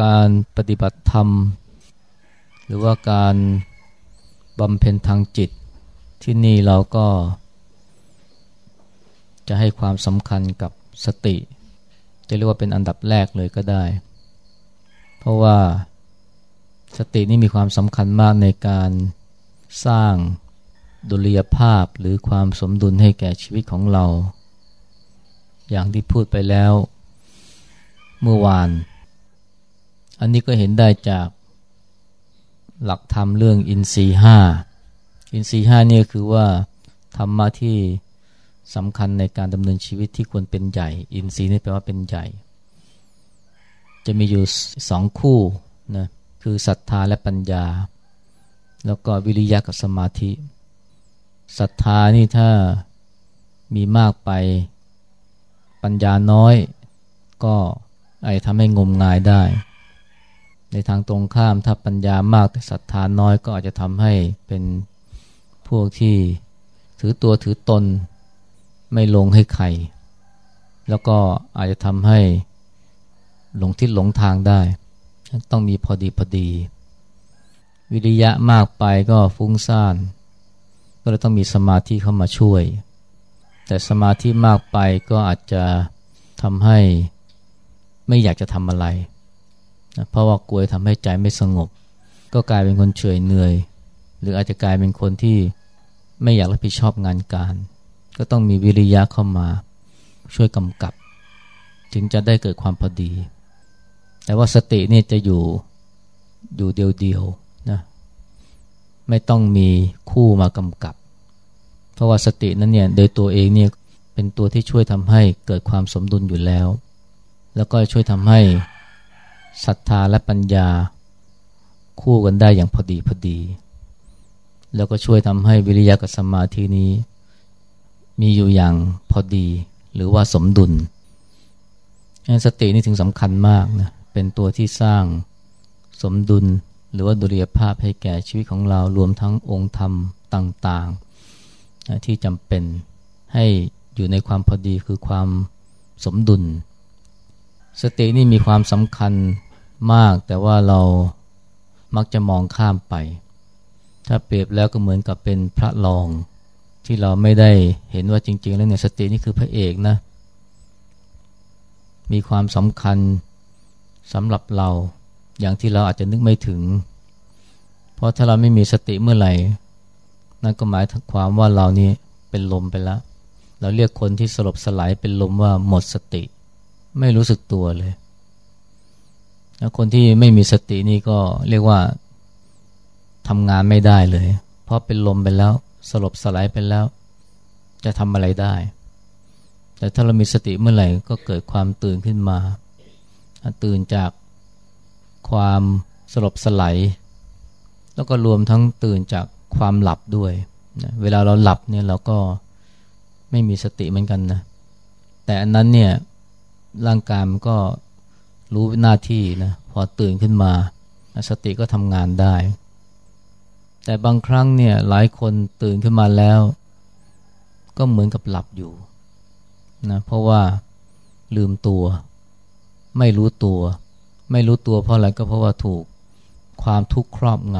การปฏิบัติธรรม หรือว่าการบำเพ็ญทางจิต ที่นี่เราก็ จะให้ความสำคัญกับสติ จะเรียกว่าเป็นอันดับแรกเลยก็ได้ เพราะว่าสตินี่มีความสำคัญมากในการสร้างดุลยภาพหรือความสมดุลให้แก่ชีวิตของเรา อย่างที่พูดไปแล้ว เมื่อวาน อันนี้ก็เห็นได้จากหลักธรรมเรื่องอินทรีห้าอินทรีห้านี่คือว่าธรรมะที่สำคัญในการดำเนินชีวิตที่ควรเป็นใหญ่ อินทรีย์นี่แปลว่าเป็นใหญ่ จะมีอยู่สองคู่นะคือศรัทธาและปัญญา แล้วก็วิริยะกับสมาธิศรัทธานี่ถ้ามีมากไปปัญญาน้อย ก็ไอทำให้งมงายได้ ในทางตรงข้ามถ้าปัญญามากแต่ศรัทธาน้อยก็อาจจะทำให้เป็นพวกที่ถือตัวถือตนไม่ลงให้ใคร แล้วก็อาจจะทำให้หลงทิศหลงทางได้ ต้องมีพอดีพอดี วิริยะมากไปก็ฟุ้งซ่าน ก็เลยต้องมีสมาธิเข้ามาช่วย แต่สมาธิมากไปก็อาจจะทำให้ไม่อยากจะทำอะไร เพราะว่ากลัวทำให้ใจไม่สงบ ก็กลายเป็นคนเฉยเหนื่อย หรืออาจจะกลายเป็นคนที่ไม่อยากรับผิดชอบงานการ ก็ต้องมีวิริยะเข้ามาช่วยกำกับ จึงจะได้เกิดความพอดี แต่ว่าสตินี่จะอยู่อยู่เดียวๆนะไม่ต้องมีคู่มากำกับ เพราะว่าสตินั้นเนี่ยโดยตัวเองเนี่ยเป็นตัวที่ช่วยทำให้เกิดความสมดุลอยู่แล้ว แล้วก็ช่วยทำให้ ศรัทธาและปัญญาคู่กันได้อย่างพอดีพอดี แล้วก็ช่วยทำให้วิริยะกับสมาธินี้ มีอยู่อย่างพอดีหรือว่าสมดุลสตินี่ถึงสำคัญมากนะเป็นตัวที่สร้างสมดุลหรือว่าดุลยภาพให้แก่ชีวิตของเรารวมทั้งองค์ธรรมต่างๆ ที่จำเป็นให้อยู่ในความพอดีคือความสมดุล สตินี่มีความสำคัญ มากแต่ว่าเรามักจะมองข้ามไป ถ้าเปรียบแล้วก็เหมือนกับเป็นพระรอง ที่เราไม่ได้เห็นว่าจริง ๆ แล้วเนี่ยสตินี่คือพระเอกนะ มีความสำคัญสำหรับเราอย่างที่เราอาจจะนึกไม่ถึง เพราะถ้าเราไม่มีสติเมื่อไหร่ นั่นก็หมายถึงความว่าเรานี่เป็นลมไปแล้ว เราเรียกคนที่สลบสลายเป็นลมว่าหมดสติ ไม่รู้สึกตัวเลย คนที่ไม่มีสตินี่ก็เรียกว่าทำงานไม่ได้เลย เพราะเป็นลมไปแล้ว สลบสลายไปแล้ว จะทำอะไรได้ แต่ถ้าเรามีสติเมื่อไหร่ก็เกิดความตื่นขึ้นมา ตื่นจากความสลบสลายแล้วก็รวมทั้งตื่นจากความหลับด้วยเวลาเราหลับเนี่ยเราก็ไม่มีสติเหมือนกันนะแต่อันนั้นเนี่ยร่างกายมันก็ รู้หน้าที่นะพอตื่นขึ้นมาสติก็ทำงานได้ แต่บางครั้งเนี่ยหลายคนตื่นขึ้นมาแล้ว ก็เหมือนกับหลับอยู่นะเพราะว่าลืมตัว ไม่รู้ตัว ไม่รู้ตัวเพราะอะไรก็เพราะว่าถูกความทุกข์ครอบง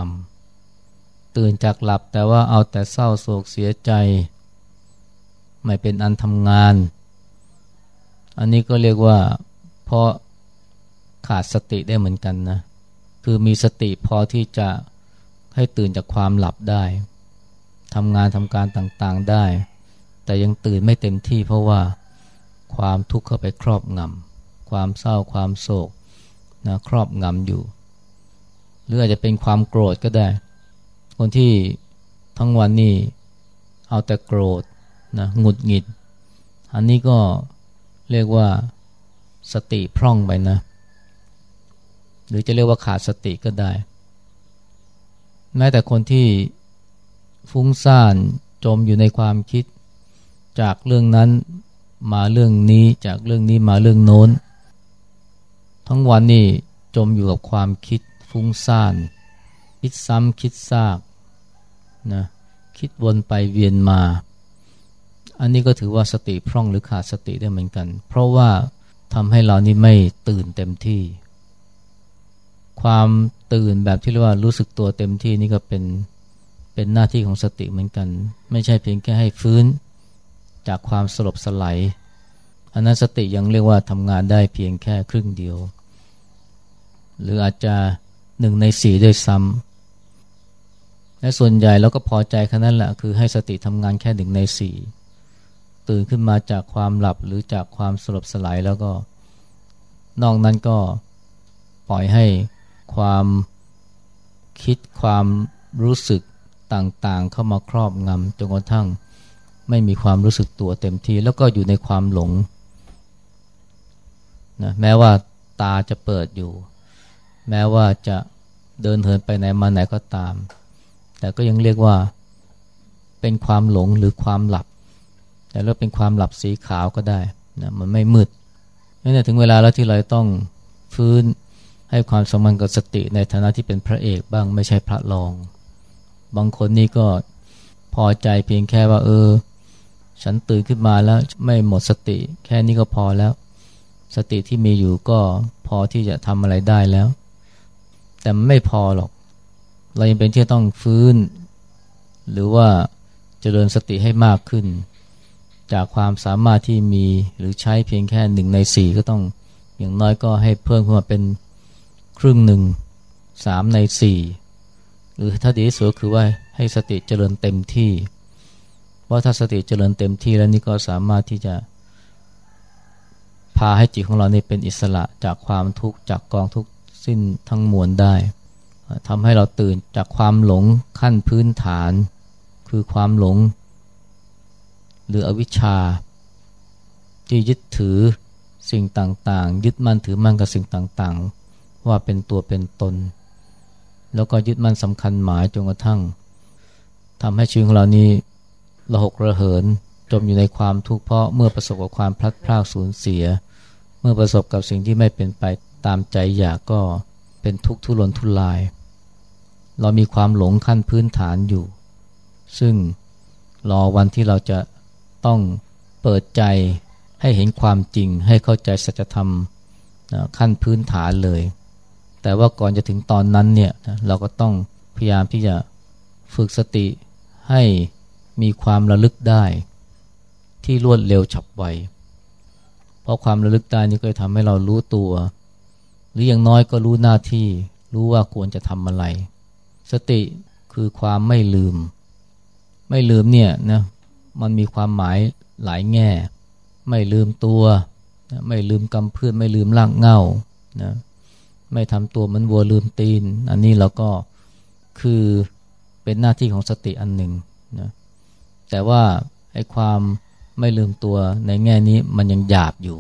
ำตื่นจากหลับแต่ว่าเอาแต่เศร้าโศกเสียใจ ไม่เป็นอันทำงาน อันนี้ก็เรียกว่าเพราะ ขาดสติได้เหมือนกันนะ คือมีสติพอที่จะให้ตื่นจากความหลับได้ทำงานทำการต่างๆได้ แต่ยังตื่นไม่เต็มที่เพราะว่าความทุกข์เข้าไปครอบงำความเศร้าความโศกนะครอบงำอยู่ หรืออาจจะเป็นความโกรธก็ได้ คนที่ทั้งวันนี้เอาแต่โกรธนะหงุดหงิด อันนี้ก็เรียกว่าสติพร่องไปนะ หรือจะเรียกว่าขาดสติก็ได้ แม้แต่คนที่ฟุ้งซ่านจมอยู่ในความคิด จากเรื่องนั้นมาเรื่องนี้จากเรื่องนี้มาเรื่องโน้น ทั้งวันนี่จมอยู่กับความคิดฟุ้งซ่าน คิดซ้ำคิดซากนะคิดวนไปเวียนมา อันนี้ก็ถือว่าสติพร่องหรือขาดสติได้เหมือนกัน เพราะว่าทำให้เรานี่ไม่ตื่นเต็มที่ ความตื่นแบบที่เรียกว่ารู้สึกตัวเต็มที่นี่ก็เป็นเป็นหน้าที่ของสติเหมือนกัน ไม่ใช่เพียงแค่ให้ฟื้นจากความสลบสลายอันนั้นสติยังเรียกว่าทำงานได้เพียงแค่ครึ่งเดียว หรืออาจจะหนึ่งในสี่ด้วยซ้ำและส่วนใหญ่เราก็พอใจแค่นั้นแหละคือให้สติทำงานแค่หนึ่งในสี่ตื่นขึ้นมาจากความหลับหรือจากความสลบสลายแล้วก็ นอกนั้นก็ปล่อยให้ ความคิดความรู้สึกต่างๆ เข้ามาครอบงำจนกระทั่งไม่มีความรู้สึกตัวเต็มที่ แล้วก็อยู่ในความหลงนะแม้ว่าตาจะเปิดอยู่ แม้ว่าจะเดินเหินไปไหนมาไหนก็ตาม แต่ก็ยังเรียกว่าเป็นความหลงหรือความหลับ แต่แล้วเป็นความหลับสีขาวก็ได้นะมันไม่มืดนี่ถึงเวลาแล้วที่เราต้องฟื้น ให้ความสมคัญกับสติในฐานะที่เป็นพระเอกบ้างไม่ใช่พระรอง บางคนนี่ก็พอใจเพียงแค่ว่า เออ ฉันตื่นขึ้นมาแล้วไม่หมดสติ แค่นี้ก็พอแล้ว สติที่มีอยู่ก็พอที่จะทำอะไรได้แล้ว แต่ไม่พอหรอก เรายังเป็นที่ต้องฟื้น หรือว่าเจริญสติให้มากขึ้น จากความสามารถที่มีหรือใช้เพียงแค่หนึ่งในสี่ก็ต้องอย่างน้อยก็ให้เพิ่มขึ้นมาเป็น ครึ่งหนึ่งสามในสี่หรือถ้าดีที่สุดคือว่าให้สติเจริญเต็มที่ เพราะถ้าสติเจริญเต็มที่แล้วนี่ก็สามารถที่จะพาให้จิตของเราเนี่เป็นอิสระจากความทุกข์จากกองทุกข์สิ้นทั้งมวลได้ทำให้เราตื่นจากความหลงขั้นพื้นฐาน คือความหลง หรืออวิชชา ที่ยึดถือสิ่งต่างๆ ยึดมั่นถือมั่นกับสิ่งต่างๆ ว่าเป็นตัวเป็นตน แล้วก็ยึดมั่นสำคัญหมายจนกระทั่งทำให้ชีวิตของเรานี้ระหกระเหินจมอยู่ในความทุกข์เพราะเมื่อประสบกับความพลัดพรากสูญเสีย เมื่อประสบกับสิ่งที่ไม่เป็นไปตามใจอยากก็เป็นทุกข์ทุรนทุราย เรามีความหลงขั้นพื้นฐานอยู่ ซึ่งรอวันที่เราจะต้องเปิดใจให้เห็นความจริงให้เข้าใจสัจธรรมขั้นพื้นฐานเลย แต่ว่าก่อนจะถึงตอนนั้นเนี่ยเราก็ต้องพยายามที่จะฝึกสติให้มีความระลึกได้ที่รวดเร็วฉับไว เพราะความระลึกได้นี่ก็จะทำให้เรารู้ตัว หรืออย่างน้อยก็รู้หน้าที่รู้ว่าควรจะทำอะไร สติคือความไม่ลืม ไม่ลืมเนี่ยนะมันมีความหมายหลายแง่ ไม่ลืมตัว ไม่ลืมกำเพื่อนไม่ลืมร่างเงานะ ไม่ทำตัวมันวัวลืมตีน อันนี้เราก็คือเป็นหน้าที่ของสติอันหนึ่งนะแต่ว่าไอ้ความไม่ลืมตัวในแง่นี้มันยังหยาบอยู่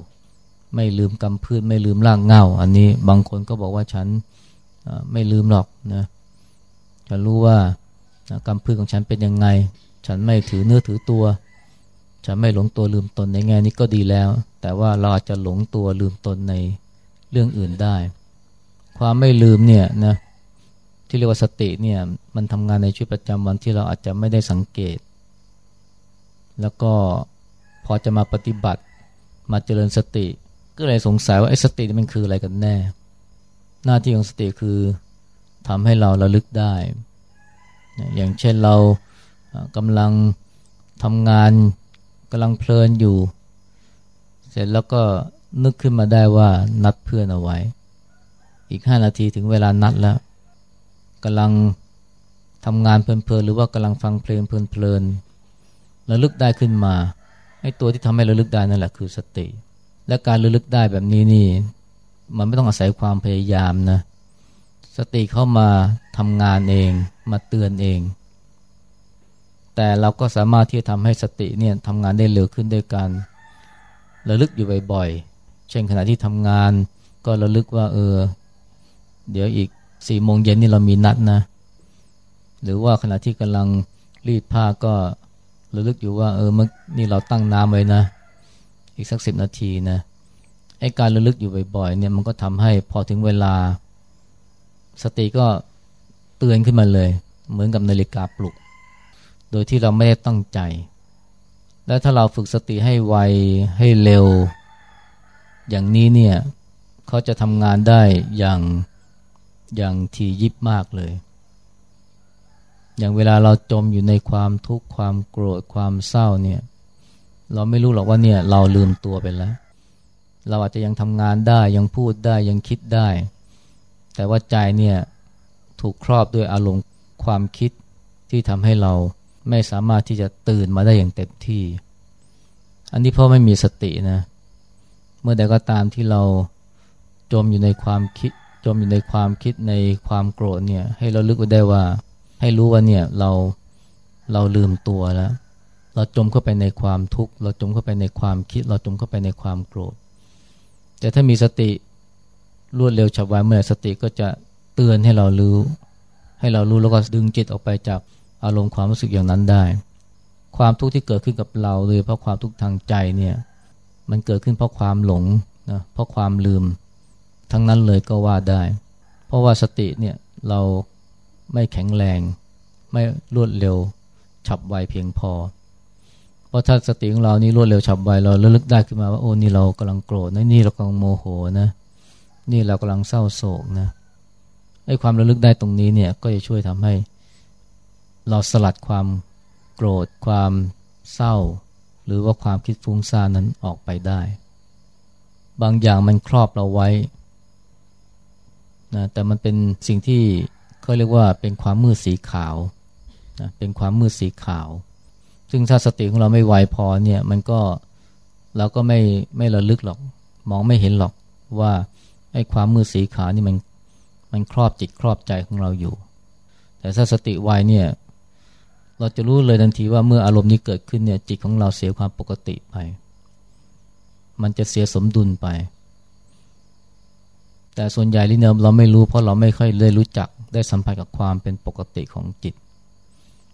ไม่ลืมกำพืชไม่ลืมร่างเงาอันนี้บางคนก็บอกว่าฉันไม่ลืมหรอกนะฉันรู้ว่ากำพืชของฉันเป็นยังไง ฉันไม่ถือเนื้อถือตัว ฉันไม่หลงตัวลืมตนในแง่นี้ก็ดีแล้ว แต่ว่าเราอาจจะหลงตัวลืมตนในเรื่องอื่นได้ ความไม่ลืมเนี่ยนะที่เรียกว่าสติเนี่ยมันทำงานในชีวิตประจำวันที่เราอาจจะไม่ได้สังเกต แล้วก็พอจะมาปฏิบัติมาเจริญสติ ก็เลยสงสัยว่าไอ้สติมันคืออะไรกันแน่ หน้าที่ของสติคือทำให้เราระลึกได้ อย่างเช่นเรากำลังทำงานกำลังเพลินอยู่ เสร็จแล้วก็นึกขึ้นมาได้ว่านัดเพื่อนเอาไว้ อีกห้านาทีถึงเวลานัดแล้วกำลังทำงานเพลินๆหรือว่ากำลังฟังเพลงเพลินๆระลึกได้ขึ้นมาไอ้ตัวที่ทำให้ระลึกได้นั่นแหละคือสติ และการระลึกได้แบบนี้นี่ มันไม่ต้องอาศัยความพยายามนะสติเข้ามาทำงานเองมาเตือนเอง แต่เราก็สามารถที่จะทำให้สติเนี่ยทำงานได้เร็วขึ้นด้วยการระลึกอยู่บ่อยๆเช่นขณะที่ทำงานก็ระลึกว่าเออ เดี๋ยวอีกสี่โมงเย็นนี่เรามีนัดนะ หรือว่าขณะที่กำลังรีดผ้าก็ระลึกอยู่ว่า เออเมื่อนี่เราตั้งน้ำไว้นะ อีกสักสิบนาทีนะไอ้การระลึกอยู่บ่อยๆเนี่ยมันก็ทำให้พอถึงเวลา สติก็เตือนขึ้นมาเลย เหมือนกับนาฬิกาปลุก โดยที่เราไม่ได้ตั้งใจ และถ้าเราฝึกสติให้ไวให้เร็ว อย่างนี้เนี่ยเขาจะทำงานได้อย่าง อย่างทียิบมากเลย อย่างเวลาเราจมอยู่ในความทุกข์ความโกรธความเศร้าเนี่ย เราไม่รู้หรอกว่าเนี่ยเราลืมตัวไปแล้ว เราอาจจะยังทำงานได้ยังพูดได้ยังคิดได้ แต่ว่าใจเนี่ยถูกครอบด้วยอารมณ์ความคิดที่ทำให้เราไม่สามารถที่จะตื่นมาได้อย่างเต็มที่ อันนี้เพราะไม่มีสตินะ เมื่อใดก็ตามที่เราจมอยู่ในความคิด จมอยู่ในความคิดในความโกรธเนี่ย ให้เราลึกไว้ได้ว่า ให้รู้ว่าเนี่ยเราเราลืมตัวแล้ว เราจมเข้าไปในความทุกข์เราจมเข้าไปในความคิด เราจมเข้าไปในความโกรธ แต่ถ้ามีสติรวดเร็วฉับไวเมื่อสติก็จะเตือนให้เรารู้ ให้เรารู้แล้วก็ดึงจิตออกไปจากอารมณ์ความรู้สึกอย่างนั้นได้ ความทุกข์ที่เกิดขึ้นกับเราเลยเพราะความทุกข์ทางใจเนี่ยมันเกิดขึ้นเพราะความหลงนะเพราะความลืม ทั้งนั้นเลยก็ว่าได้ เพราะว่าสติเนี่ยเราไม่แข็งแรง ไม่รวดเร็วฉับไวเพียงพอ เพราะถ้าสติของเรานี่รวดเร็วฉับไวเราระลึกได้ขึ้นมาว่าโอ้นี่เรากำลังโกรธนะนี่เรากำลังโมโหนะ นี่เรากำลังเศร้าโศกนะไอ้ความระลึกได้ตรงนี้เนี่ยก็จะช่วยทำให้ เราสลัดความโกรธ ความเศร้า หรือว่าความคิดฟุ้งซ่านนั้นออกไปได้ บางอย่างมันครอบเราไว้ นะแต่มันเป็นสิ่งที่เขาเรียกว่าเป็นความมืดสีขาวนะเป็นความมืดสีขาว ซึ่งถ้าสติของเราไม่ไวพอเนี่ยมันก็เราก็ไม่ไม่ระลึกหรอก มองไม่เห็นหรอกว่าไอ้ความมืดสีขาวนี่มันมันครอบจิตครอบใจของเราอยู่ แต่ถ้าสติไวเนี่ยเราจะรู้เลยทันทีว่าเมื่ออารมณ์นี้เกิดขึ้นเนี่ยจิตของเราเสียความปกติไป มันจะเสียสมดุลไป แต่ส่วนใหญ่ลิเนเราไม่รู้เพราะเราไม่ค่อยได้รู้จักได้สัมผัสกับความเป็นปกติของจิต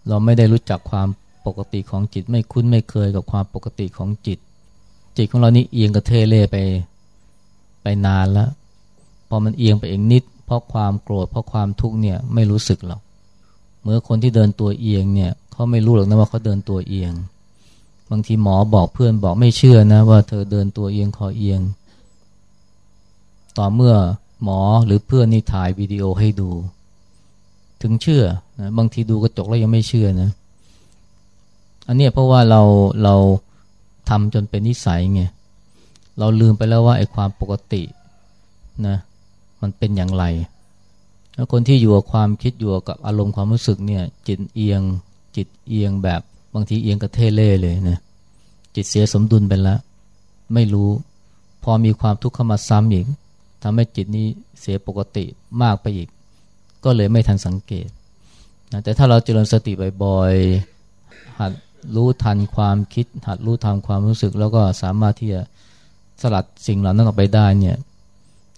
เราไม่ได้รู้จักความปกติของจิต ไม่คุ้นไม่เคยกับความปกติของจิต จิตของเรานี่เอียงกระเทเล่ไปไปนานแล้วพอมันเอียงไปเองนิด เพราะความโกรธเพราะความทุกข์เนี่ยไม่รู้สึกหรอกเมื่อคนที่เดินตัวเอียงเนี่ยเขาไม่รู้หรอกนะว่าเขาเดินตัวเอียง บางทีหมอบอกเพื่อนบอกไม่เชื่อนะว่าเธอเดินตัวเอียงคอเอียง ต่อเมื่อหมอหรือเพื่อนนี่ถ่ายวิดีโอให้ดู ถึงเชื่อนะบางทีดูกระจกแล้วยังไม่เชื่อนะ อันนี้เพราะว่าเราเราทำจนเป็นนิสัยไงเราลืมไปแล้วว่าไอ้ความปกตินะมันเป็นอย่างไร แล้วคนที่อยู่กับความคิดอยู่กับอารมณ์ความรู้สึกเนี่ย จิตเอียง จิตเอียงแบบบางทีเอียงกระเทเล่เลยนะจิตเสียสมดุลไปแล้ว ไม่รู้ พอมีความทุกข์เข้ามาซ้ำอีก ทำให้จิตนี้เสียปกติมากไปอีก ก็เลยไม่ทันสังเกตนะแต่ถ้าเราเจริญสติบ่อยๆหัดรู้ทันความคิด หัดรู้ทันความรู้สึก แล้วก็สามารถที่จะสลัดสิ่งเหล่านั้นออกไปได้เนี่ย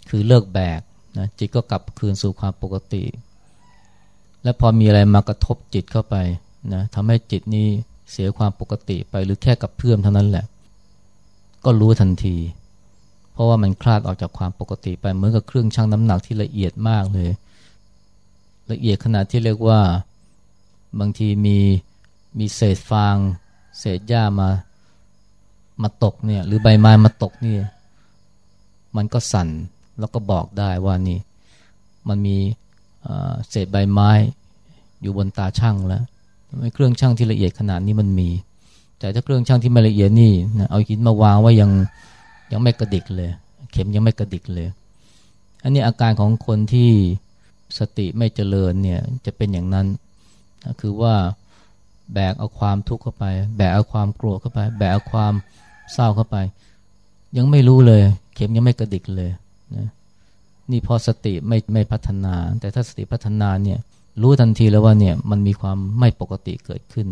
คือเลิกแบกนะจิตก็กลับคืนสู่ความปกติ และพอมีอะไรมากระทบจิตเข้าไปนะทำให้จิตนี้เสียความปกติไปหรือแค่กับเพื่อมเท่านั้นแหละ ก็รู้ทันที ราะว่ามันคลาดออกจากความปกติไปเหมือนกับเครื่องชั่งน้ำหนักที่ละเอียดมากเลย ละเอียดขนาดที่เรียกว่าบางทีมีมีเศษฟาง เศษหญ้ามามาตกเนี่ยหรือใบไม้มาตกนี่มันก็สั่นแล้วก็บอกได้ว่านี่มันมีเศษใบไม้อยู่บนตาช่างแล้วเครื่องช่างที่ละเอียดขนาดนี้มันมี แต่ถ้าเครื่องช่างที่ไม่ละเอียดนี่เอาหินมาวางว่ายัง ยังไม่กระดิกเลย เข็มยังไม่กระดิกเลย อันนี้อาการของคนที่สติไม่เจริญเนี่ยจะเป็นอย่างนั้นคือว่าแบกเอาความทุกข์เข้าไป แบกเอาความโกรธเข้าไป แบกเอาความเศร้าเข้าไป ยังไม่รู้เลย เข็มยังไม่กระดิกเลยนะนี่พอสติไม่ไม่พัฒนา แต่ถ้าสติพัฒนาเนี่ยรู้ทันทีแล้วว่าเนี่ยมันมีความไม่ปกติเกิดขึ้น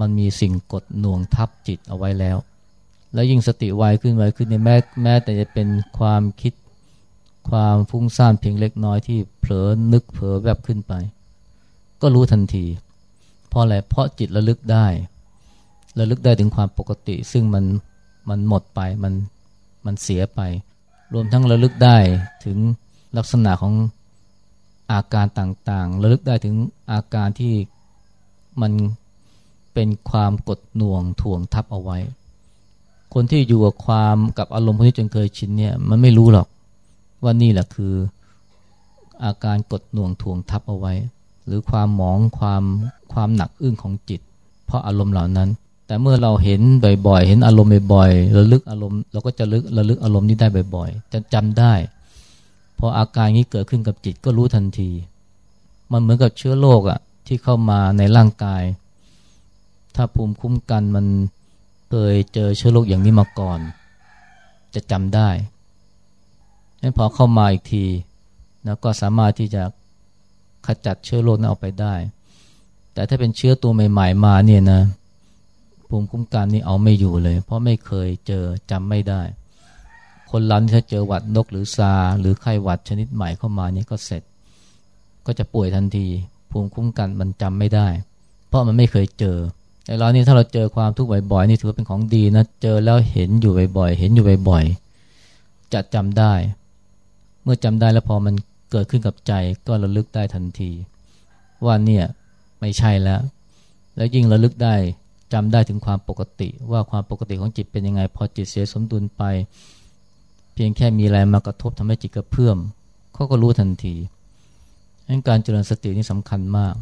มันมีสิ่งกดหน่วงทับจิตเอาไว้แล้ว แล้วยิ่งสติไวขึ้นไวขึ้นเนี่ยแม้แม้แต่จะเป็นความคิดความฟุ้งซ่านเพียงเล็กน้อยที่เผลอนึกเผลอแวบขึ้นไป ก็รู้ทันที เพราะอะไรเพราะจิตระลึกได้ระลึกได้ถึงความปกติ ซึ่งมันมันหมดไปมันมันเสียไป รวมทั้งระลึกได้ถึงลักษณะของอาการต่างๆ ระลึกได้ถึงอาการที่มันเป็นความกดหน่วงถ่วงทับเอาไว้ คนที่อยู่กับความกับอารมณ์พวกนี้จนเคยชินเนี่ยมันไม่รู้หรอกว่านี่แหละคืออาการกดหน่วงถ่วงทับเอาไว้ หรือความหมองความความหนักอึ้งของจิต เพราะอารมณ์เหล่านั้น แต่เมื่อเราเห็นบ่อยๆ เห็นอารมณ์บ่อยๆระลึกอารมณ์เราก็จะลึกระลึกอารมณ์นี้ได้บ่อยๆ จะจำได้ พออาการนี้เกิดขึ้นกับจิตก็รู้ทันที มันเหมือนกับเชื้อโรคอะที่เข้ามาในร่างกาย ถ้าภูมิคุ้มกันมัน เคยเจอเชื้อโรคอย่างนี้มาก่อน จะจำได้ั้นพอเข้ามาอีกทีนะก็สามารถที่จะขจัดเชื้อโรคนั้นออกไปได้ แต่ถ้าเป็นเชื้อตัวใหม่ ๆ มาเนี่ยนะภูมิคุ้มกันนี่เอาไม่อยู่เลย เพราะไม่เคยเจอจำไม่ได้ คนเราถ้าเจอหวัดนกหรือซา หรือไข้หวัดชนิดใหม่เข้ามาเนี่ยก็เสร็จ ก็จะป่วยทันที ภูมิคุ้มกันมันจำไม่ได้ เพราะมันไม่เคยเจอ แต่เรานี่ถ้าเราเจอความทุกข์บ่อยๆนี่ถือว่าเป็นของดีนะเจอแล้วเห็นอยู่บ่อยๆเห็นอยู่บ่อยๆจะจำได้ เมื่อจำได้แล้วพอมันเกิดขึ้นกับใจก็ระลึกได้ทันที ว่าเนี่ยไม่ใช่แล้ว แล้วยิ่งระลึกได้จำได้ถึงความปกติว่าความปกติของจิตเป็นยังไง พอจิตเสียสมดุลไป เพียงแค่มีอะไรมากระทบทำให้จิตกระเพื่อมเขาก็รู้ทันทีดังการเจริญสตินี่สำคัญมาก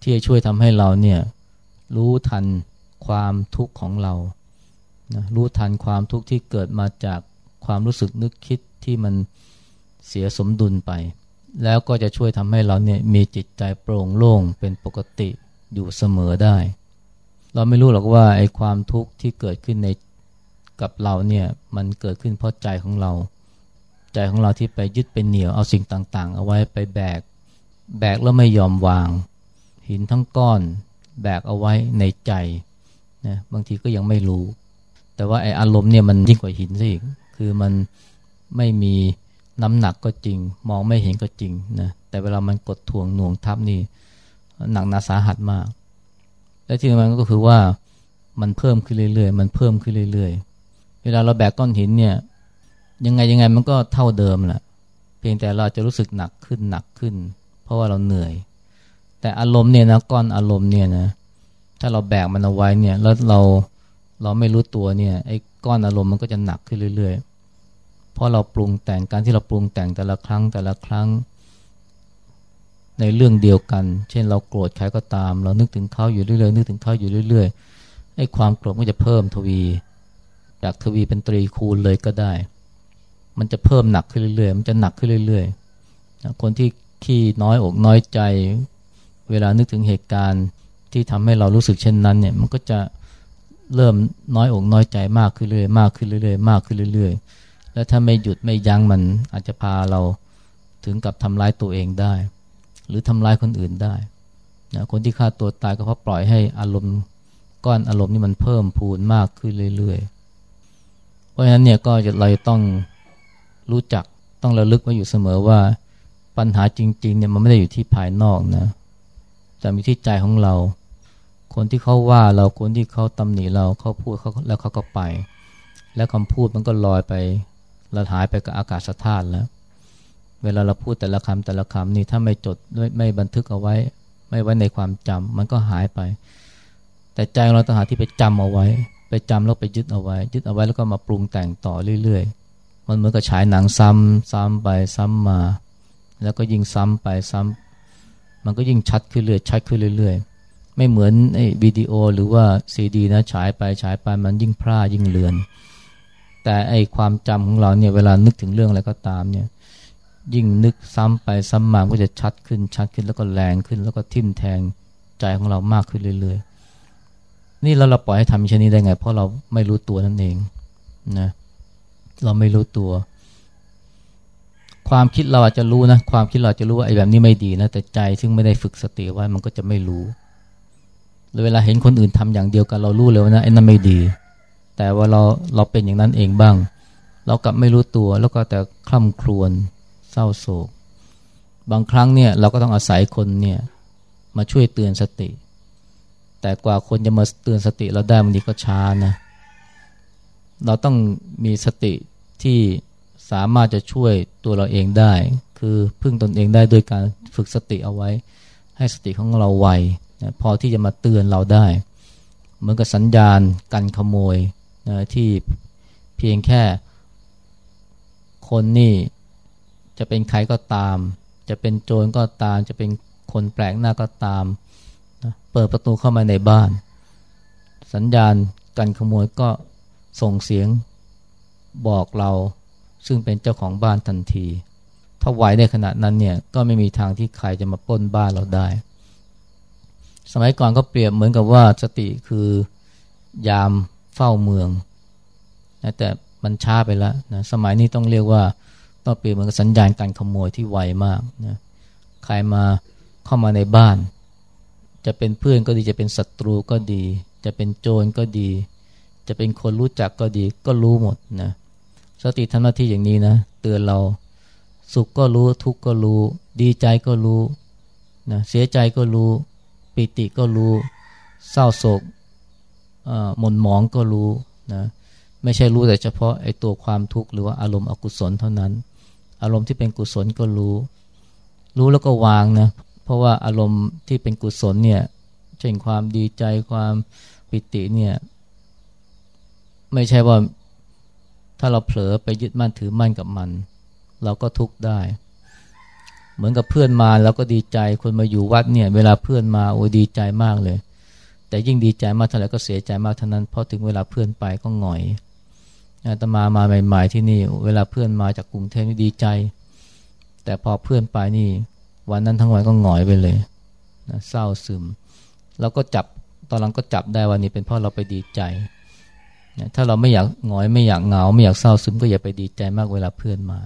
ที่จะช่วยทำให้เราเนี่ย รู้ทันความทุกข์ของเรานะรู้ทันความทุกข์ที่เกิดมาจากความรู้สึกนึกคิดที่มันเสียสมดุลไป แล้วก็จะช่วยทำให้เราเนี่ยมีจิตใจโปร่งโล่งเป็นปกติอยู่เสมอได้ เราไม่รู้หรอกว่าไอ้ความทุกข์ที่เกิดขึ้นในกับเราเนี่ยมันเกิดขึ้นเพราะใจของเรา ใจของเราที่ไปยึดเป็นเหนี่ยวเอาสิ่งต่างๆ เอาไว้ไปแบก แบกแล้วไม่ยอมวาง หินทั้งก้อน แบกเอาไว้ในใจนะบางทีก็ยังไม่รู้ แต่ว่าไออารมณ์เนี่ยมันยิ่งกว่าหินซะอีกคือมันไม่มีน้ำหนักก็จริง มองไม่เห็นก็จริงนะแต่เวลามันกดถ่วงหน่วงทับนี่หนักหนาสาหัสมาก และที่สำคัญก็คือว่ามันเพิ่มขึ้นเรื่อยๆ มันเพิ่มขึ้นเรื่อยๆ เวลาเราแบกก้อนหินเนี่ยยังไงยังไงมันก็เท่าเดิมแหละเพียงแต่เราจะรู้สึกหนักขึ้นหนักขึ้น เพราะว่าเราเหนื่อย แต่อารมณ์เนี่ยนะก้อนอารมณ์เนี่ยนะถ้าเราแบกมันเอาไว้เนี่ยแล้วเราเราไม่รู้ตัวเนี่ยไอ้ก้อนอารมณ์มันก็จะหนักขึ้นเรื่อยๆเพราะเราปรุงแต่งการที่เราปรุงแต่งแต่ละครั้งแต่ละครั้ง ในเรื่องเดียวกัน เช่นเราโกรธใครก็ตาม เรานึกถึงเขาอยู่เรื่อยๆนึกถึงเขาอยู่เรื่อยๆไอ้ความโกรธก็จะเพิ่มทวี จากทวีเป็นตรีคูณเลยก็ได้ มันจะเพิ่มหนักขึ้นเรื่อยๆมันจะหนักขึ้นเรื่อยๆคนที่ขี้น้อยอกน้อยใจ เวลานึกถึงเหตุการณ์ที่ทำให้เรารู้สึกเช่นนั้นเนี่ยมันก็จะเริ่มน้อยอกน้อยใจมากขึ้นเรื่อยๆมากขึ้นเรื่อยๆมากขึ้นเรื่อยๆ แล้วถ้าไม่หยุดไม่ยั้งมันอาจจะพาเราถึงกับทำร้ายตัวเองได้ หรือทำร้ายคนอื่นได้นะคนที่ฆ่าตัวตายก็เพราะปล่อยให้อารมณ์ก้อนอารมณ์นี่มันเพิ่มพูนมากขึ้นเรื่อยๆ เพราะฉะนั้นเนี่ยก็เราจะต้องรู้จักต้องระลึกไว้อยู่เสมอว่าปัญหาจริงๆเนี่ยมันไม่ได้อยู่ที่ภายนอกนะ แต่มีที่ใจของเรา คนที่เขาว่าเราคนที่เขาตำหนิเราเขาพูดเขาแล้วเขาก็ไป แล้วคำพูดมันก็ลอยไปเราหายไปกับอากาศธาตุแล้ว เวลาเราพูดแต่ละคำแต่ละคำนี่ถ้าไม่จดไม่ไม่บันทึกเอาไว้ ไม่ไว้ในความจำมันก็หายไป แต่ใจเราต้องหาที่ไปจำเอาไว้ ไปจำแล้วไปยึดเอาไว้ ยึดเอาไว้แล้วก็มาปรุงแต่งต่อเรื่อยๆ มันเหมือนกับฉายหนังซ้ำซ้ำไปซ้ำมา แล้วก็ยิงซ้ำไปซ้ำ มันก็ยิ่งชัดขึ้นเรื่อยชัดขึ้นเรื่อยๆ ไม่เหมือนไอ้วิดีโอหรือว่าซีดีนะฉายไปฉายไปมันยิ่งพร่ายิ่งเลือน แต่ไอ้ความจำของเราเนี่ยเวลานึกถึงเรื่องอะไรก็ตามเนี่ยยิ่งนึกซ้ำไปซ้ำมาก็จะชัดขึ้นชัดขึ้นแล้วก็แรงขึ้น แล้วก็ทิ่มแทงใจของเรามากขึ้นเรื่อยๆ นี่เราเราปล่อยให้ทำเช่นนี้ได้ไง เพราะเราไม่รู้ตัวนั่นเองนะเราไม่รู้ตัว ความคิดเราอาจจะรู้นะความคิดเราจะรู้ว่าไอ้แบบนี้ไม่ดีนะแต่ใจซึ่งไม่ได้ฝึกสติไว้มันก็จะไม่รู้เวลาเห็นคนอื่นทำอย่างเดียวกันเรารู้เลยว่านะไอ้นั่นไม่ดี แต่ว่าเราเราเป็นอย่างนั้นเองบ้าง เรากลับไม่รู้ตัวแล้วก็แต่คล่ำครวญเศร้าโศก บางครั้งเนี่ยเราก็ต้องอาศัยคนเนี่ยมาช่วยเตือนสติ แต่กว่าคนจะมาเตือนสติเราได้บางทีก็ช้านะเราต้องมีสติที่ สามารถจะช่วยตัวเราเองได้ คือพึ่งตนเองได้โดยการฝึกสติเอาไว้ ให้สติของเราไวนะพอที่จะมาเตือนเราได้ เหมือนกับสัญญาณกันขโมยนะที่เพียงแค่คนนี่จะเป็นใครก็ตาม จะเป็นโจรก็ตาม จะเป็นคนแปลกหน้าก็ตามนะเปิดประตูเข้ามาในบ้าน สัญญาณกันขโมยก็ส่งเสียงบอกเรา ซึ่งเป็นเจ้าของบ้านทันที ถ้าไหวในขณะนั้นเนี่ยก็ไม่มีทางที่ใครจะมาปล้นบ้านเราได้ สมัยก่อนก็เปรียบเหมือนกับว่าสติคือยามเฝ้าเมืองนะแต่มันช้าไปแล้วนะสมัยนี้ต้องเรียกว่าต้องเปรียบเหมือนกับสัญญาณการขโมยที่ไวมากนะใครมาเข้ามาในบ้าน จะเป็นเพื่อนก็ดีจะเป็นศัตรูก็ดี จะเป็นโจรก็ดี จะเป็นคนรู้จักก็ดีก็รู้หมดนะ สติทำหน้าที่อย่างนี้นะ เตือนเราสุขก็รู้ทุกข์ก็รู้ ดีใจก็รู้นะเสียใจก็รู้ ปิติก็รู้ เศร้าโศกหม่นหมองก็รู้นะไม่ใช่รู้แต่เฉพาะไอ้ตัวความทุกข์หรือว่าอารมณ์อกุศลเท่านั้น อารมณ์ที่เป็นกุศลก็รู้ รู้แล้วก็วางนะเพราะว่าอารมณ์ที่เป็นกุศลเนี่ยเช่นความดีใจความปิติเนี่ยไม่ใช่ว่า ถ้าเราเผลอไปยึดมั่นถือมั่นกับมัน เราก็ทุกข์ได้ เหมือนกับเพื่อนมาแล้วก็ดีใจคนมาอยู่วัดเนี่ย เวลาเพื่อนมาโอ้ดีใจมากเลย แต่ยิ่งดีใจมากเท่าไหร่ก็เสียใจมากเท่านั้นเพราะถึงเวลาเพื่อนไปก็หงอยอาตมามาใหม่ ๆ ที่นี่ เวลาเพื่อนมาจากกรุงเทพนี่ดีใจ แต่พอเพื่อนไปนี่ วันนั้นทั้งวันก็หงอยไปเลยนะเศร้าซึม แล้วก็จับตอนหลังก็จับได้วันนี้เป็นเพราะเราไปดีใจ ถ้าเราไม่อยากหงอยไม่อยากเหงา ไม่อยากเศร้าซึมก็อย่าไปดีใจมากเวลาเพื่อนมา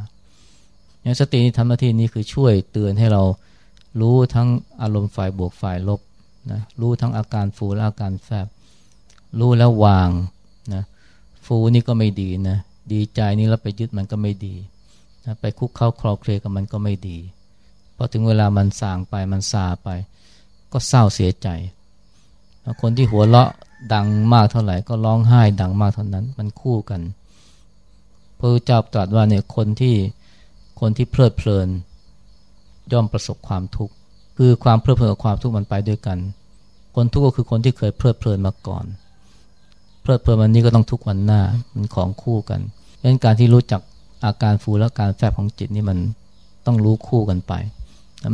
อย่างสตินี้ทำหน้าที่นี้คือช่วยเตือนให้เรารู้ทั้งอารมณ์ฝ่ายบวกฝ่ายลบนะรู้ทั้งอาการฟูและอาการแฟบ รู้แล้ววางนะฟูนี่ก็ไม่ดีนะดีใจนี่แล้วไปยึดมันก็ไม่ดีนะไปคุกเข้าคลอเคลกับมันก็ไม่ดีพอถึงเวลามันสางไปมันซาไป ก็เศร้าเสียใจ คนที่หัวเราะ ดังมากเท่าไหร่ก็ร้องไห้ดังมากเท่านั้น มันคู่กันพระเจ้าตรัสว่าเนี่ยคนที่คนที่เพลิดเพลิน ย่อมประสบความทุกข์คือความเพลิดเพลินกับความทุกข์มันไปด้วยกัน คนทุกข์ก็คือคนที่เคยเพลิดเพลินมาก่อน เพลิดเพลินวันนี้ก็ต้องทุกวันหน้ามันของคู่กันดังนั้นการที่รู้จักอาการฟูและการแฝบของจิตนี่มันต้องรู้คู่กันไป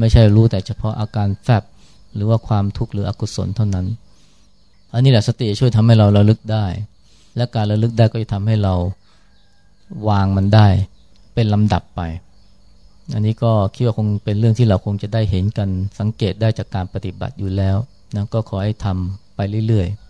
ไม่ใช่รู้แต่เฉพาะอาการแฝบหรือว่าความทุกข์หรืออกุศลเท่านั้น อันนี้แหละสติช่วยทำให้เราระลึกได้ และการระลึกได้ก็จะทำให้เราวางมันได้ เป็นลำดับไป อันนี้ก็คิดว่าคงเป็นเรื่องที่เราคงจะได้เห็นกันสังเกตได้จากการปฏิบัติอยู่แล้วนะก็ขอให้ทำไปเรื่อยๆ